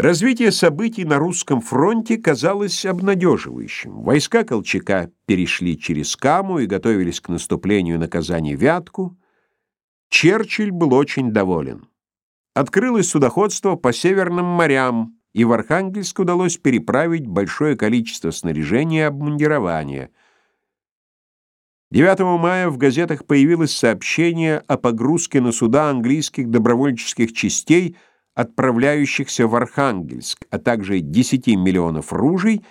Развитие событий на русском фронте казалось обнадеживающим. Войска Колчака перешли через Каму и готовились к наступлению на Казани-Вятку. Черчилль был очень доволен. Открылось судоходство по северным морям, и в Архангельск удалось переправить большое количество снаряжения и обмундирования. 9 мая в газетах появилось сообщение о погрузке на суда английских добровольческих частей – отправляющихся в Архангельск, а также 10 миллионов ружей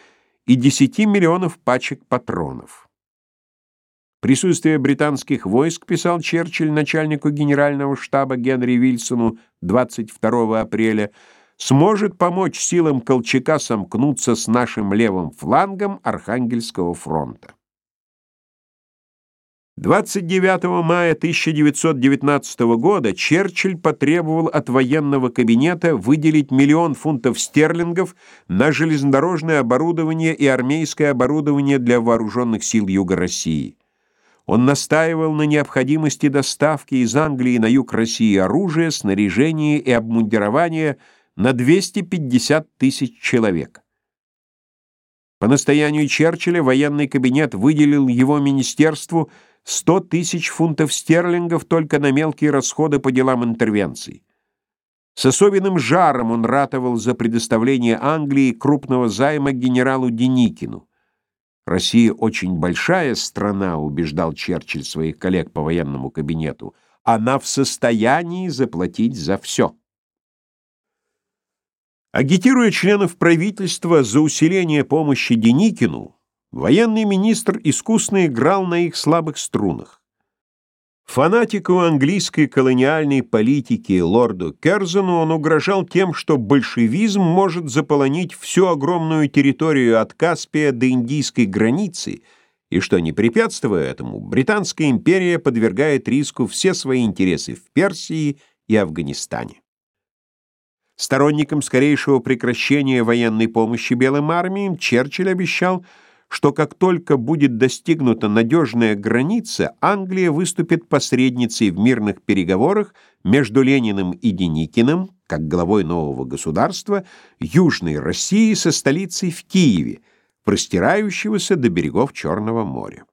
и 10 миллионов пачек патронов. Присутствие британских войск, писал Черчилль начальнику генерального штаба Генри Вильсону 22 апреля, сможет помочь силам Колчака сомкнуться с нашим левым флангом Архангельского фронта. 29 мая 1919 года Черчилль потребовал от военного кабинета выделить миллион фунтов стерлингов на железнодорожное оборудование и армейское оборудование для вооруженных сил Юга России. Он настаивал на необходимости доставки из Англии на юг России оружия, снаряжения и обмундирования на 250 тысяч человек. По настоянию Черчилля военный кабинет выделил его министерству – 100 тысяч фунтов стерлингов только на мелкие расходы по делам интервенций. С особенным жаром он ратовал за предоставление Англии крупного займа генералу Деникину. «Россия очень большая страна», — убеждал Черчилль своих коллег по военному кабинету. «Она в состоянии заплатить за все». Агитируя членов правительства за усиление помощи Деникину, Военный министр искусно играл на их слабых струнах. Фанатику английской колониальной политики лорду Керзену он угрожал тем, что большевизм может заполонить всю огромную территорию от Каспия до индийской границы, и что, не препятствуя этому, Британская империя подвергает риску все свои интересы в Персии и Афганистане. Сторонникам скорейшего прекращения военной помощи белым армиям Черчилль обещал, что как только будет достигнута надежная граница, Англия выступит посредницей в мирных переговорах между Лениным и Деникиным, как главой нового государства, Южной России со столицей в Киеве, простирающегося до берегов Черного моря.